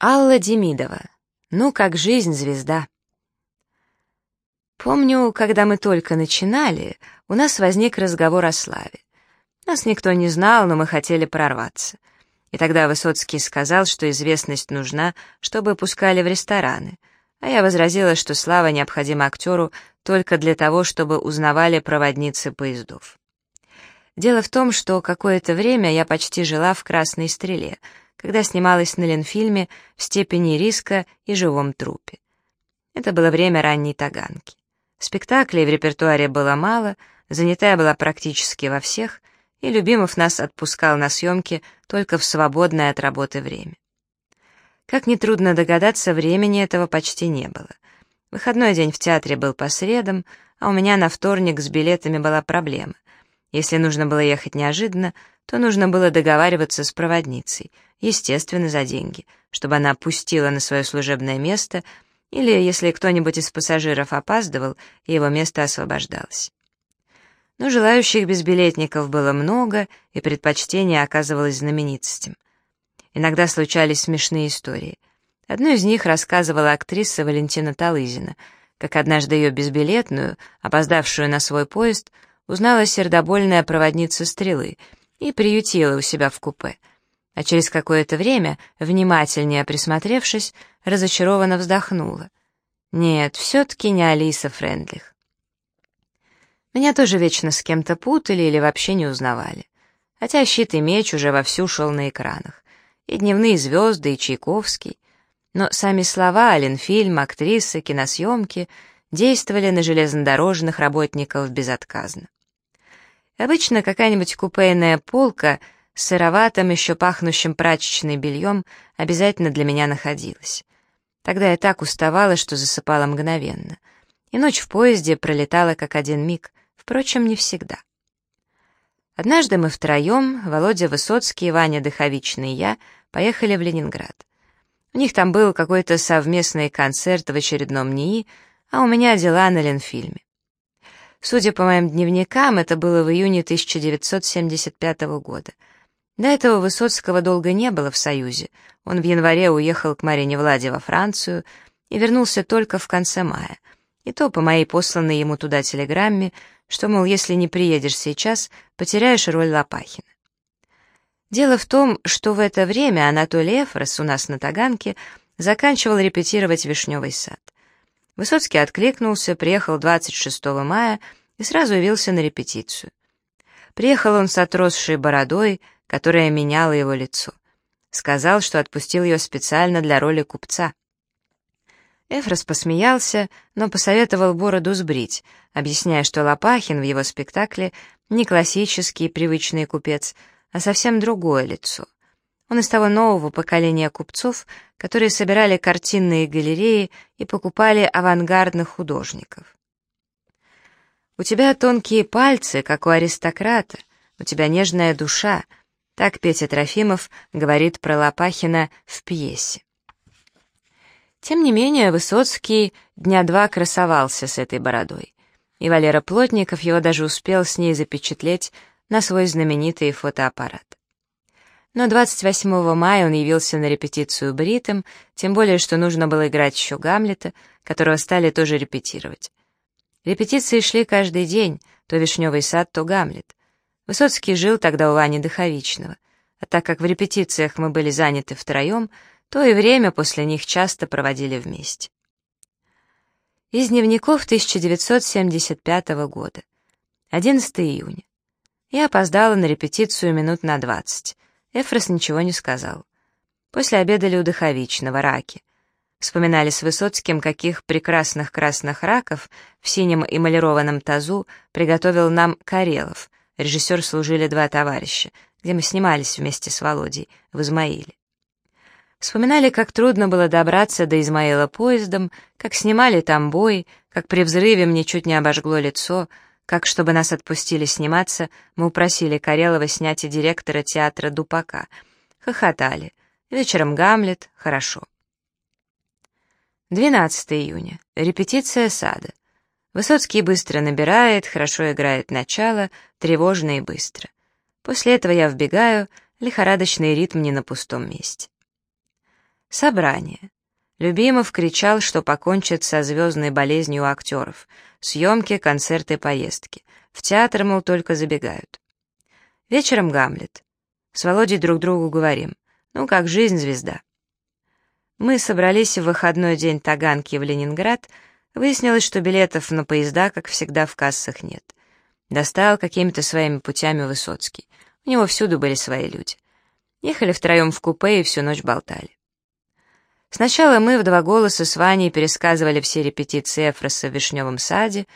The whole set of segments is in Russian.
Алла Демидова. Ну, как жизнь, звезда. Помню, когда мы только начинали, у нас возник разговор о славе. Нас никто не знал, но мы хотели прорваться. И тогда Высоцкий сказал, что известность нужна, чтобы пускали в рестораны. А я возразила, что слава необходима актеру только для того, чтобы узнавали проводницы поездов. Дело в том, что какое-то время я почти жила в «Красной стреле», когда снималась на Ленфильме в степени риска и живом трупе. Это было время ранней таганки. Спектаклей в репертуаре было мало, занятая была практически во всех, и Любимов нас отпускал на съемки только в свободное от работы время. Как нетрудно догадаться, времени этого почти не было. Выходной день в театре был по средам, а у меня на вторник с билетами была проблема. Если нужно было ехать неожиданно, то нужно было договариваться с проводницей, естественно, за деньги, чтобы она пустила на свое служебное место, или, если кто-нибудь из пассажиров опаздывал, его место освобождалось. Но желающих безбилетников было много, и предпочтение оказывалось знаменитостям. Иногда случались смешные истории. Одну из них рассказывала актриса Валентина Талызина, как однажды ее безбилетную, опоздавшую на свой поезд, узнала сердобольная проводница стрелы и приютила у себя в купе — а через какое-то время, внимательнее присмотревшись, разочарованно вздохнула. Нет, все-таки не Алиса Френдлих. Меня тоже вечно с кем-то путали или вообще не узнавали. Хотя щит и меч уже вовсю шел на экранах. И дневные звезды, и Чайковский. Но сами слова, Ленфильм, актрисы, киносъемки действовали на железнодорожных работников безотказно. Обычно какая-нибудь купейная полка — с сыроватым, еще пахнущим прачечной бельем обязательно для меня находилась. Тогда я так уставала, что засыпала мгновенно. И ночь в поезде пролетала как один миг, впрочем, не всегда. Однажды мы втроем, Володя Высоцкий, Ваня Дыховичный и я, поехали в Ленинград. У них там был какой-то совместный концерт в очередном НИИ, а у меня дела на Ленфильме. Судя по моим дневникам, это было в июне 1975 года — до этого Высоцкого долго не было в Союзе. Он в январе уехал к Марине Владе во Францию и вернулся только в конце мая. И то по моей посланной ему туда телеграмме, что, мол, если не приедешь сейчас, потеряешь роль Лопахина. Дело в том, что в это время Анатолий Эфрос у нас на Таганке заканчивал репетировать «Вишневый сад». Высоцкий откликнулся, приехал 26 мая и сразу явился на репетицию. Приехал он с отросшей бородой, которая меняла его лицо. Сказал, что отпустил ее специально для роли купца. Эфрос посмеялся, но посоветовал бороду сбрить, объясняя, что Лопахин в его спектакле не классический привычный купец, а совсем другое лицо. Он из того нового поколения купцов, которые собирали картинные галереи и покупали авангардных художников. «У тебя тонкие пальцы, как у аристократа, у тебя нежная душа», так Петя Трофимов говорит про Лопахина в пьесе. Тем не менее, Высоцкий дня два красовался с этой бородой, и Валера Плотников его даже успел с ней запечатлеть на свой знаменитый фотоаппарат. Но 28 мая он явился на репетицию бритым, тем более, что нужно было играть еще Гамлета, которого стали тоже репетировать. Репетиции шли каждый день, то «Вишневый сад», то «Гамлет». Высоцкий жил тогда у Вани Дыховичного, а так как в репетициях мы были заняты втроем, то и время после них часто проводили вместе. Из дневников 1975 года. 11 июня. Я опоздала на репетицию минут на 20. Эфрос ничего не сказал. После обедали у Дыховичного, раки. Вспоминали с Высоцким, каких прекрасных красных раков в синем эмалированном тазу приготовил нам Карелов — Режиссер служили два товарища, где мы снимались вместе с Володей, в Измаиле. Вспоминали, как трудно было добраться до Измаила поездом, как снимали там бой, как при взрыве мне чуть не обожгло лицо, как, чтобы нас отпустили сниматься, мы упросили Карелова снять и директора театра Дупака. Хохотали. Вечером Гамлет. Хорошо. 12 июня. Репетиция сада. Высоцкий быстро набирает, хорошо играет начало, тревожно и быстро. После этого я вбегаю, лихорадочный ритм не на пустом месте. Собрание. Любимов кричал, что покончит со звездной болезнью актеров. Съемки, концерты, поездки. В театр, мол, только забегают. Вечером Гамлет. С Володей друг другу говорим. Ну, как жизнь, звезда. Мы собрались в выходной день Таганки в Ленинград. Выяснилось, что билетов на поезда, как всегда, в кассах нет. Достал какими-то своими путями Высоцкий. У него всюду были свои люди. Ехали втроем в купе и всю ночь болтали. Сначала мы в два голоса с Ваней пересказывали все репетиции Эфроса в Вишневом саде,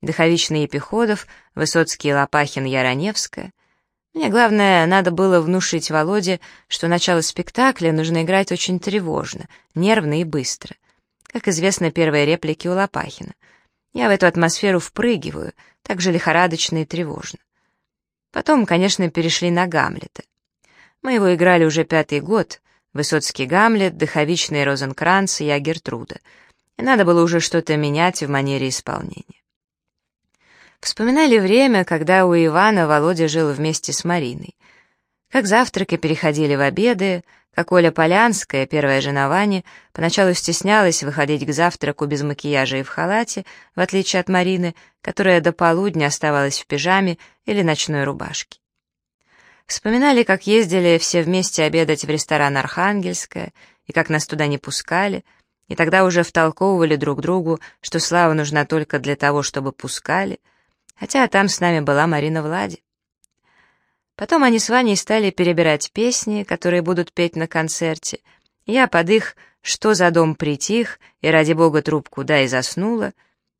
Дыховичный Епиходов, Высоцкий Лопахин Яроневская. Мне, главное, надо было внушить Володе, что начало спектакля нужно играть очень тревожно, нервно и быстро. Как известно, первые реплики у Лопахина. Я в эту атмосферу впрыгиваю, так же лихорадочно и тревожно. Потом, конечно, перешли на Гамлета. Мы его играли уже пятый год, Высоцкий Гамлет, Дыховичный Розенкранц, я Гертруда. И надо было уже что-то менять в манере исполнения. Вспоминали время, когда у Ивана Володя жил вместе с Мариной. Как завтраки переходили в обеды, как Оля Полянская, первая жена Вани, поначалу стеснялась выходить к завтраку без макияжа и в халате, в отличие от Марины, которая до полудня оставалась в пижаме или ночной рубашке. Вспоминали, как ездили все вместе обедать в ресторан «Архангельская», и как нас туда не пускали, и тогда уже втолковывали друг другу, что слава нужна только для того, чтобы пускали, хотя там с нами была Марина Влади. Потом они с Ваней стали перебирать песни, которые будут петь на концерте. Я под их «Что за дом притих» и «Ради бога трубку да» и заснула.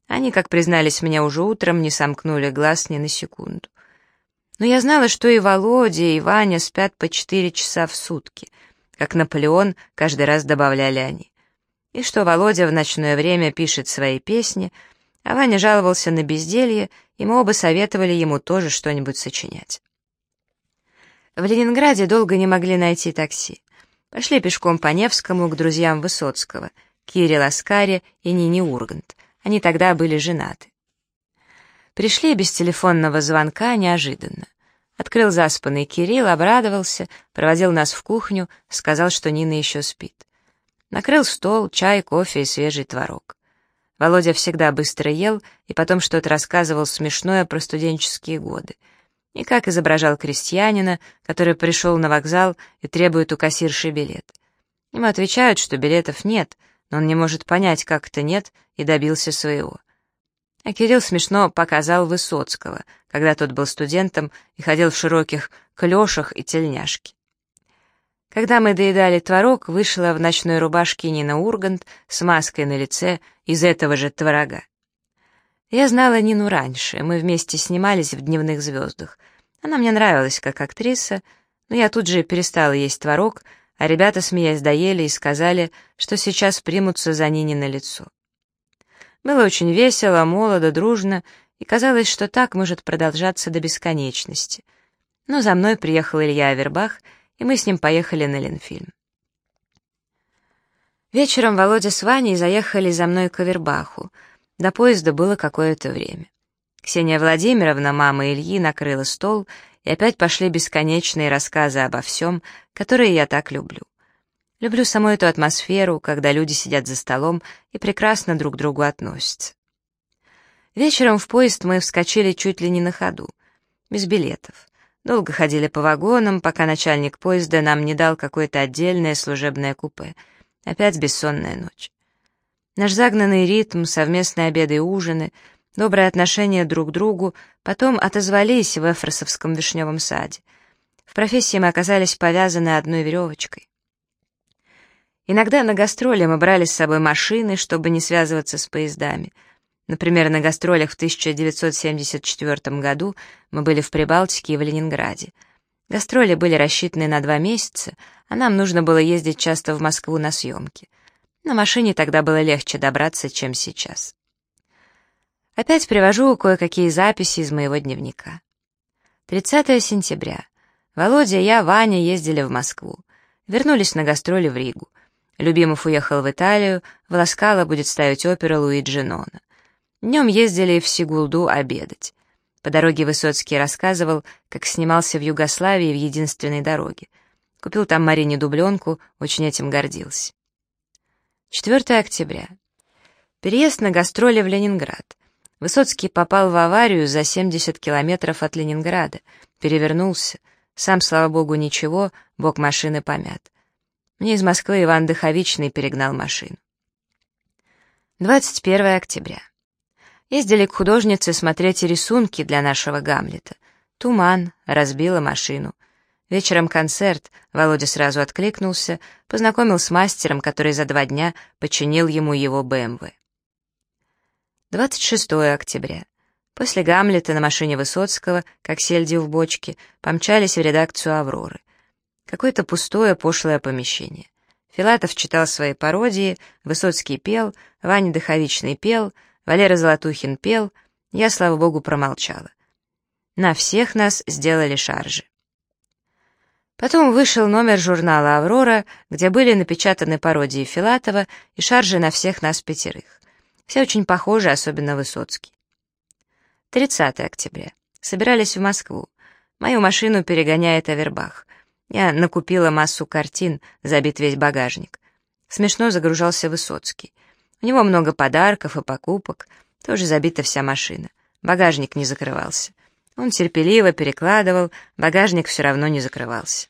Они, как признались мне уже утром, не сомкнули глаз ни на секунду. Но я знала, что и Володя, и Ваня спят по четыре часа в сутки, как Наполеон каждый раз добавляли они. И что Володя в ночное время пишет свои песни, а Ваня жаловался на безделье, и мы оба советовали ему тоже что-нибудь сочинять. В Ленинграде долго не могли найти такси. Пошли пешком по Невскому к друзьям Высоцкого, Кире Ласкаре и Нине Ургант. Они тогда были женаты. Пришли без телефонного звонка неожиданно. Открыл заспанный Кирилл, обрадовался, проводил нас в кухню, сказал, что Нина еще спит. Накрыл стол, чай, кофе и свежий творог. Володя всегда быстро ел и потом что-то рассказывал смешное про студенческие годы. И как изображал крестьянина, который пришел на вокзал и требует у кассирши билет. Ему отвечают, что билетов нет, но он не может понять, как это нет, и добился своего — а Кирилл смешно показал Высоцкого, когда тот был студентом и ходил в широких клешах и тельняшке. Когда мы доедали творог, вышла в ночной рубашке Нина Ургант с маской на лице из этого же творога. Я знала Нину раньше, мы вместе снимались в «Дневных звездах». Она мне нравилась как актриса, но я тут же перестала есть творог, а ребята, смеясь, доели и сказали, что сейчас примутся за Нине на лицо. Было очень весело, молодо, дружно, и казалось, что так может продолжаться до бесконечности. Но за мной приехал Илья Авербах, и мы с ним поехали на Ленфильм. Вечером Володя с Ваней заехали за мной к Авербаху. До поезда было какое-то время. Ксения Владимировна, мама Ильи, накрыла стол, и опять пошли бесконечные рассказы обо всем, которые я так люблю. Люблю саму эту атмосферу, когда люди сидят за столом и прекрасно друг к другу относятся. Вечером в поезд мы вскочили чуть ли не на ходу, без билетов. Долго ходили по вагонам, пока начальник поезда нам не дал какое-то отдельное служебное купе. Опять бессонная ночь. Наш загнанный ритм, совместные обеды и ужины, доброе отношение друг к другу потом отозвались в Эфросовском вишневом саде. В профессии мы оказались повязаны одной веревочкой. Иногда на гастроли мы брали с собой машины, чтобы не связываться с поездами. Например, на гастролях в 1974 году мы были в Прибалтике и в Ленинграде. Гастроли были рассчитаны на два месяца, а нам нужно было ездить часто в Москву на съемки. На машине тогда было легче добраться, чем сейчас. Опять привожу кое-какие записи из моего дневника. 30 сентября. Володя, я, Ваня ездили в Москву. Вернулись на гастроли в Ригу. Любимов уехал в Италию, в Ласкало будет ставить оперу Луиджи Нона. Днем ездили в Сигулду обедать. По дороге Высоцкий рассказывал, как снимался в Югославии в единственной дороге. Купил там Марине дубленку, очень этим гордился. 4 октября. Переезд на гастроли в Ленинград. Высоцкий попал в аварию за 70 километров от Ленинграда, перевернулся. Сам, слава богу, ничего, бок машины помят. Мне из Москвы Иван Дыховичный перегнал машину. 21 октября. Ездили к художнице смотреть рисунки для нашего Гамлета. Туман, разбила машину. Вечером концерт, Володя сразу откликнулся, познакомил с мастером, который за два дня починил ему его БМВ. 26 октября. После Гамлета на машине Высоцкого, как сельди в бочке, помчались в редакцию «Авроры». Какое-то пустое, пошлое помещение. Филатов читал свои пародии, Высоцкий пел, Ваня Дыховичный пел, Валера Золотухин пел, я, слава богу, промолчала. На всех нас сделали шаржи. Потом вышел номер журнала «Аврора», где были напечатаны пародии Филатова и шаржи на всех нас пятерых. Все очень похожи, особенно Высоцкий. 30 октября. Собирались в Москву. Мою машину перегоняет Авербах. Я накупила массу картин, забит весь багажник. Смешно загружался Высоцкий. У него много подарков и покупок, тоже забита вся машина. Багажник не закрывался. Он терпеливо перекладывал, багажник все равно не закрывался.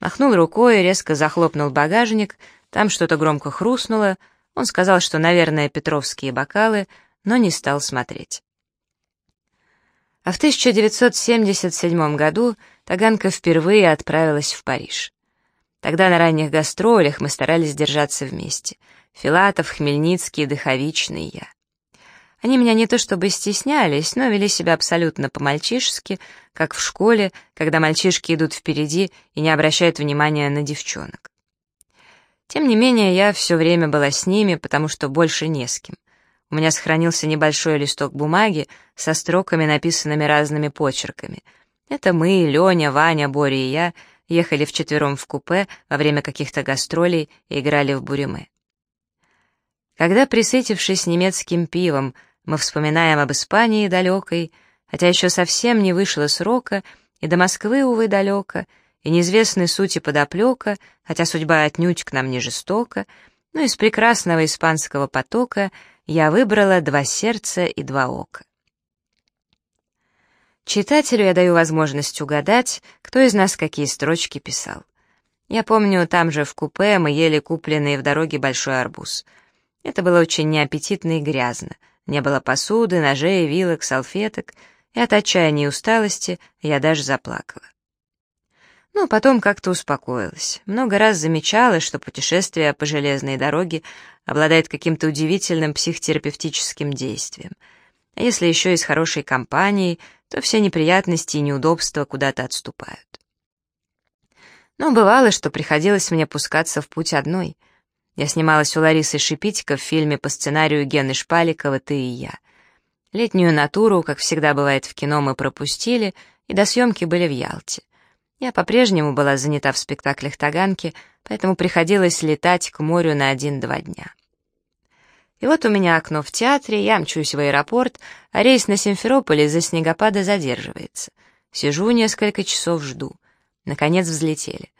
Махнул рукой резко захлопнул багажник, там что-то громко хрустнуло, он сказал, что, наверное, петровские бокалы, но не стал смотреть. А в 1977 году Таганка впервые отправилась в Париж. Тогда на ранних гастролях мы старались держаться вместе. Филатов, Хмельницкий, Дыховичный я. Они меня не то чтобы стеснялись, но вели себя абсолютно по-мальчишески, как в школе, когда мальчишки идут впереди и не обращают внимания на девчонок. Тем не менее, я все время была с ними, потому что больше не с кем. У меня сохранился небольшой листок бумаги со строками, написанными разными почерками. Это мы, Леня, Ваня, Боря и я ехали вчетвером в купе во время каких-то гастролей и играли в буриме. Когда, присытившись немецким пивом, мы вспоминаем об Испании далекой, хотя еще совсем не вышло срока, и до Москвы, увы, далеко — и неизвестной сути подоплека, хотя судьба отнюдь к нам не жестока, но из прекрасного испанского потока я выбрала два сердца и два ока. Читателю я даю возможность угадать, кто из нас какие строчки писал. Я помню, там же в купе мы ели купленный в дороге большой арбуз. Это было очень неаппетитно и грязно. Не было посуды, ножей, вилок, салфеток, и от отчаяния и усталости я даже заплакала. Но потом как-то успокоилась. Много раз замечала, что путешествие по железной дороге обладает каким-то удивительным психотерапевтическим действием. А если еще и с хорошей компанией, то все неприятности и неудобства куда-то отступают. Но бывало, что приходилось мне пускаться в путь одной. Я снималась у Ларисы Шипитько в фильме по сценарию Гены Шпаликова «Ты и я». Летнюю натуру, как всегда бывает в кино, мы пропустили, и до съемки были в Ялте. Я по-прежнему была занята в спектаклях Таганки, поэтому приходилось летать к морю на один-два дня. И вот у меня окно в театре, я мчусь в аэропорт, а рейс на Симферополь из-за снегопада задерживается. Сижу несколько часов, жду. Наконец взлетели.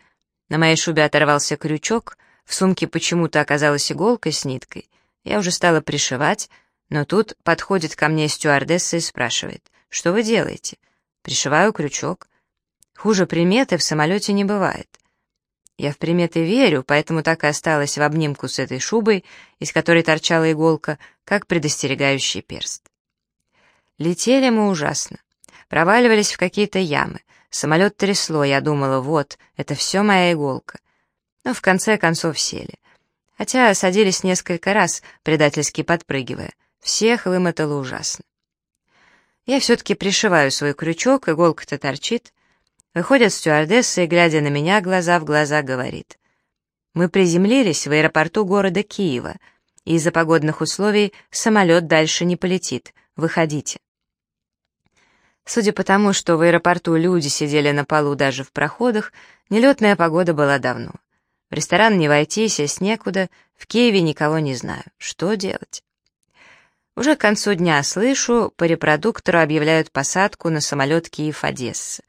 На моей шубе оторвался крючок, в сумке почему-то оказалась иголка с ниткой. Я уже стала пришивать, но тут подходит ко мне стюардесса и спрашивает, «Что вы делаете?» Пришиваю крючок. Хуже приметы в самолете не бывает. Я в приметы верю, поэтому так и осталась в обнимку с этой шубой, из которой торчала иголка, как предостерегающий перст. Летели мы ужасно. Проваливались в какие-то ямы. Самолет трясло, я думала, вот, это все моя иголка. Но в конце концов сели. Хотя садились несколько раз, предательски подпрыгивая. Всех вымотало ужасно. Я все-таки пришиваю свой крючок, иголка-то торчит, Выходит стюардесса и, глядя на меня, глаза в глаза, говорит. Мы приземлились в аэропорту города Киева, и из-за погодных условий самолет дальше не полетит. Выходите. Судя по тому, что в аэропорту люди сидели на полу даже в проходах, нелетная погода была давно. В ресторан не войти, сесть некуда, в Киеве никого не знаю. Что делать? Уже к концу дня слышу, по репродуктору объявляют посадку на самолет Киев-Одесса.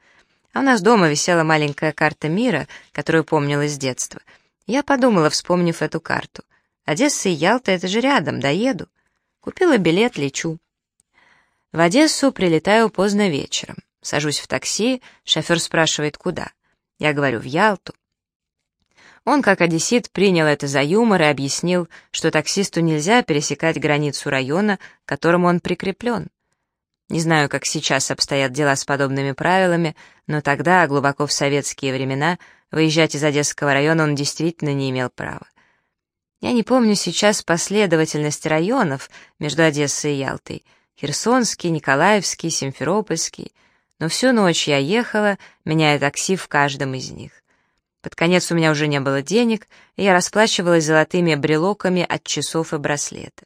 А у нас дома висела маленькая карта мира, которую помнила с детства. Я подумала, вспомнив эту карту. Одесса и Ялта — это же рядом, доеду. Купила билет, лечу. В Одессу прилетаю поздно вечером. Сажусь в такси, шофер спрашивает, куда. Я говорю, в Ялту. Он, как одессит, принял это за юмор и объяснил, что таксисту нельзя пересекать границу района, к которому он прикреплен. Не знаю, как сейчас обстоят дела с подобными правилами, но тогда, глубоко в советские времена, выезжать из Одесского района он действительно не имел права. Я не помню сейчас последовательность районов между Одессой и Ялтой. Херсонский, Николаевский, Симферопольский. Но всю ночь я ехала, меняя такси в каждом из них. Под конец у меня уже не было денег, и я расплачивалась золотыми брелоками от часов и браслета.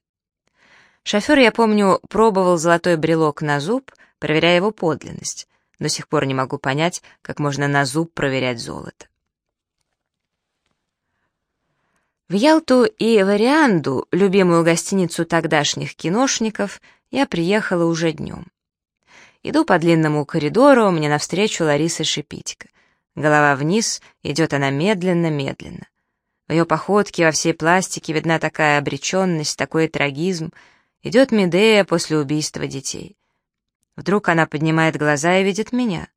Шофер, я помню, пробовал золотой брелок на зуб, проверяя его подлинность. До сих пор не могу понять, как можно на зуб проверять золото. В Ялту и Варианду, любимую гостиницу тогдашних киношников, я приехала уже днем. Иду по длинному коридору, мне навстречу Лариса Шипитько. Голова вниз, идет она медленно-медленно. В ее походке во всей пластике видна такая обреченность, такой трагизм. Идет Медея после убийства детей. Вдруг она поднимает глаза и видит меня.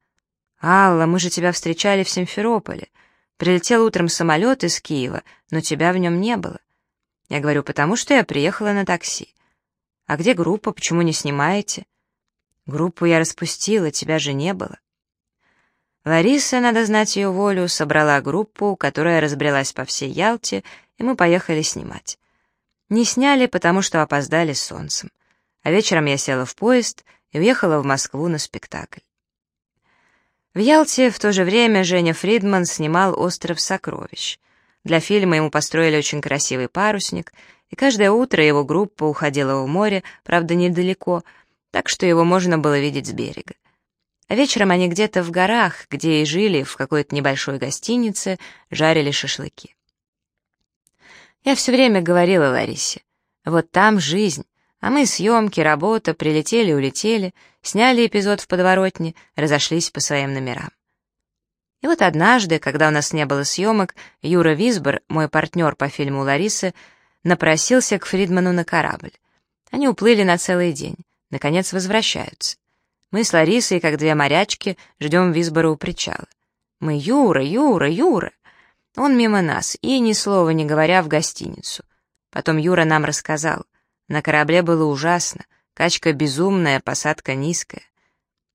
«Алла, мы же тебя встречали в Симферополе. Прилетел утром самолет из Киева, но тебя в нем не было». Я говорю, потому что я приехала на такси. «А где группа? Почему не снимаете?» «Группу я распустила, тебя же не было». Лариса, надо знать ее волю, собрала группу, которая разбрелась по всей Ялте, и мы поехали снимать. Не сняли, потому что опоздали с солнцем. А вечером я села в поезд и уехала в Москву на спектакль. В Ялте в то же время Женя Фридман снимал «Остров сокровищ». Для фильма ему построили очень красивый парусник, и каждое утро его группа уходила в море, правда, недалеко, так что его можно было видеть с берега. А вечером они где-то в горах, где и жили, в какой-то небольшой гостинице, жарили шашлыки. Я все время говорила Ларисе, вот там жизнь, а мы съемки, работа, прилетели-улетели, сняли эпизод в подворотне, разошлись по своим номерам. И вот однажды, когда у нас не было съемок, Юра Висбор, мой партнер по фильму Ларисы, напросился к Фридману на корабль. Они уплыли на целый день, наконец возвращаются. Мы с Ларисой, как две морячки, ждем Висбора у причала. Мы «Юра, Юра, Юра!» Он мимо нас и, ни слова не говоря, в гостиницу. Потом Юра нам рассказал. На корабле было ужасно, качка безумная, посадка низкая.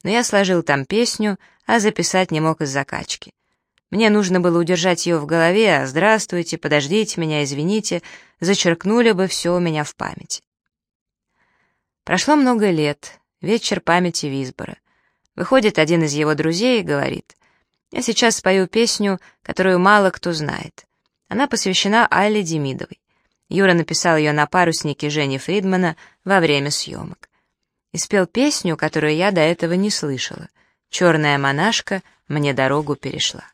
Но я сложил там песню, а записать не мог из-за качки. Мне нужно было удержать ее в голове, а «Здравствуйте», «Подождите меня», «Извините» зачеркнули бы все у меня в памяти. Прошло много лет, Вечер памяти Висбора. Выходит один из его друзей и говорит, «Я сейчас спою песню, которую мало кто знает. Она посвящена Айле Демидовой. Юра написал ее на паруснике Жени Фридмана во время съемок. И спел песню, которую я до этого не слышала. «Черная монашка мне дорогу перешла».